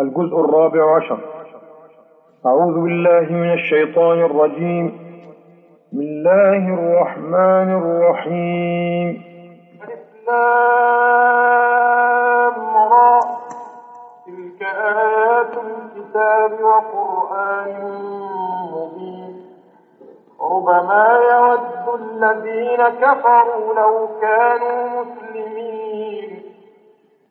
الجزء الرابع عشر. أعوذ بالله من الشيطان الرجيم. بسم الله الرحمن الرحيم. را تلك آيات الكتاب وقرآن مبين. ربما يود الذين كفروا لو كانوا مسلمين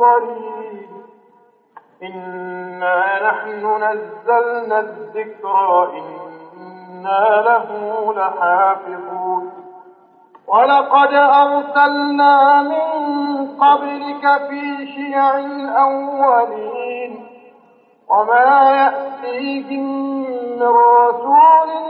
منظرين إنا نحن نزلنا الذكر إنا له لحافظون. ولقد أرسلنا من قبلك في شيع الأولين. وما يأتيهم من رسول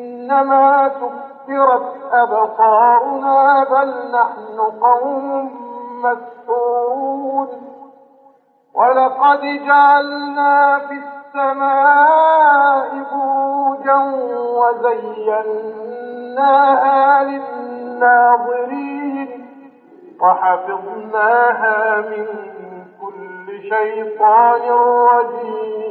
إنما سكرت أبصارنا بل نحن قوم مسحورون. ولقد جعلنا في السماء بروجا وزيناها للناظرين وحفظناها من كل شيطان رجيم.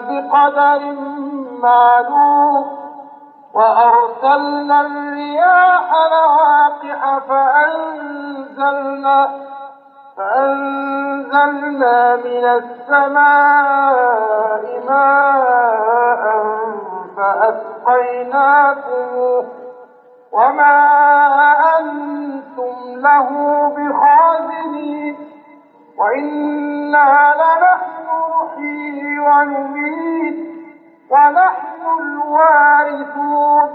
بقدر معلوم وأرسلنا الرياح لواقح فأنزلنا فأنزلنا من السماء ماء فأسقيناكم وما أنتم له بخازنين وإنا لنحن نحيي ونميت ونحن الوارثون.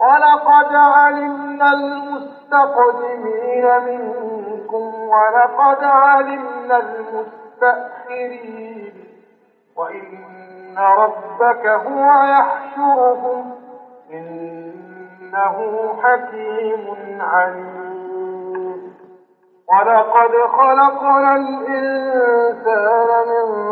ولقد علمنا المستقدمين منكم ولقد علمنا المستأخرين. وإن ربك هو يحشرهم. إنه حكيم عليم. ولقد خلقنا الإنسان من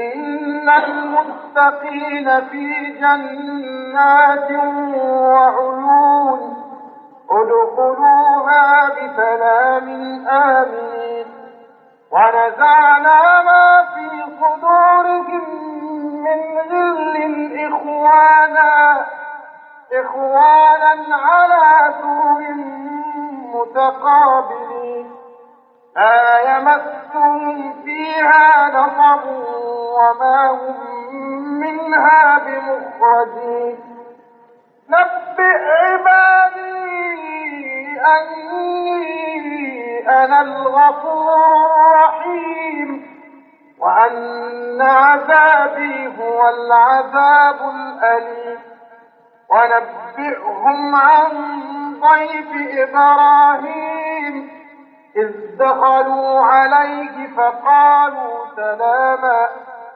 المتقين في جنات وعيون ادخلوها بسلام آمين. ونزعنا ما في صدورهم من غل إخوانا إخوانا على سور متقابلين. لا يمسهم فيها نصب وما هم منها بمخرجين. نبئ عبادي أني أنا الغفور الرحيم. وأن عذابي هو العذاب الأليم. ونبئهم عن ضيف إبراهيم. إذ دخلوا عليه فقالوا سلاما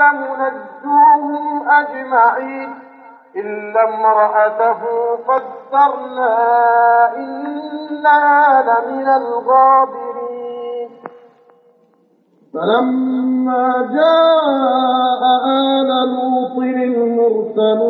لمنجوهم أجمعين إلا امرأته قدرنا لمن الغابرين فلما جاء آل لوط المرسلون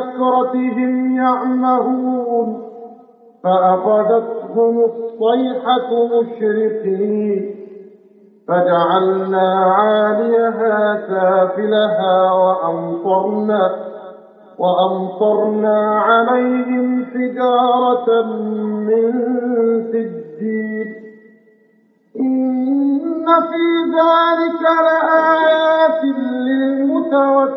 سكرتهم يعمهون فأخذتهم الصيحة مشرقين فجعلنا عاليها سافلها وأمطرنا وأمطرنا عليهم حجارة من سجيل إن في ذلك لآيات للمتوسمين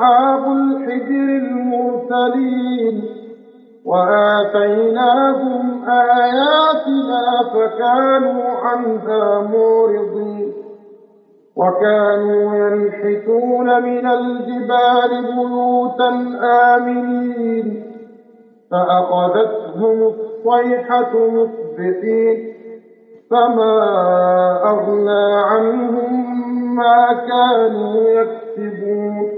الحجر المرسلين وآتيناهم آياتنا فكانوا عنها معرضين وكانوا ينحتون من الجبال بيوتا آمنين فأخذتهم الصيحة مصبحين فما أغنى عنهم ما كانوا يكسبون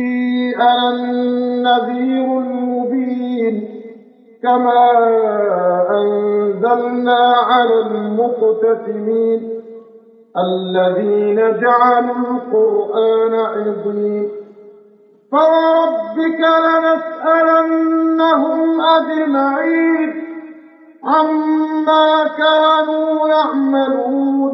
أنا النذير المبين كما أنزلنا على المقتسمين الذين جعلوا القرآن عظيم. فوربك لنسألنهم أجمعين عما كانوا يعملون.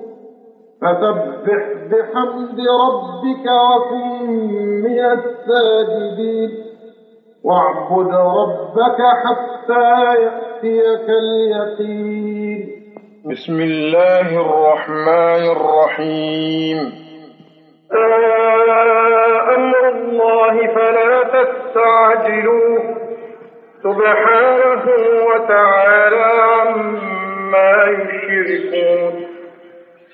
فسبح بحمد ربك وكن من الساجدين. واعبد ربك حتى يأتيك اليقين. بسم الله الرحمن الرحيم. أمر الله فلا تستعجلوه. سبحانه وتعالى عما يشركون.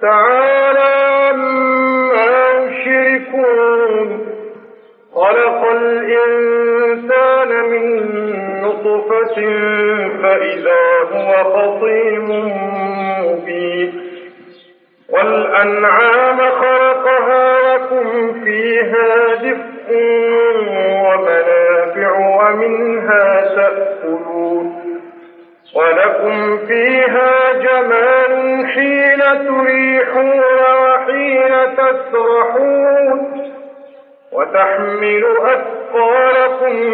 تعالى عما يشركون. خلق الإنسان من نطفة فإذا هو خصيم مبين. والأنعام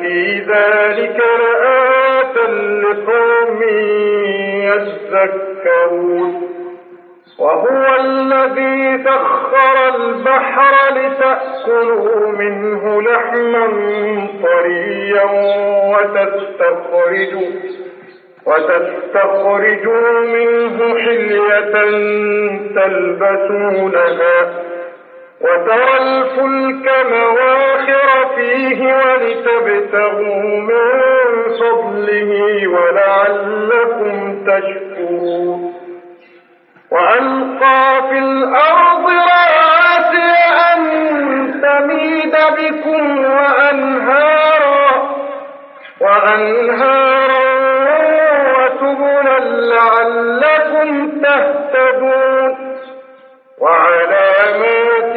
في ذلك لآية لقوم يذكرون. وهو الذي سخر البحر لتأكلوا منه لحما طريا وتستخرجوا وتستخرجوا منه حلية تلبسونها. وترى الفلك مواخر فيه ولتبتغوا من فضله ولعلكم تشكرون. وألقى في الأرض رواسي أن تميد بكم وأنهارا وأنهارا وسبلا لعلكم تهتدون. وعلامات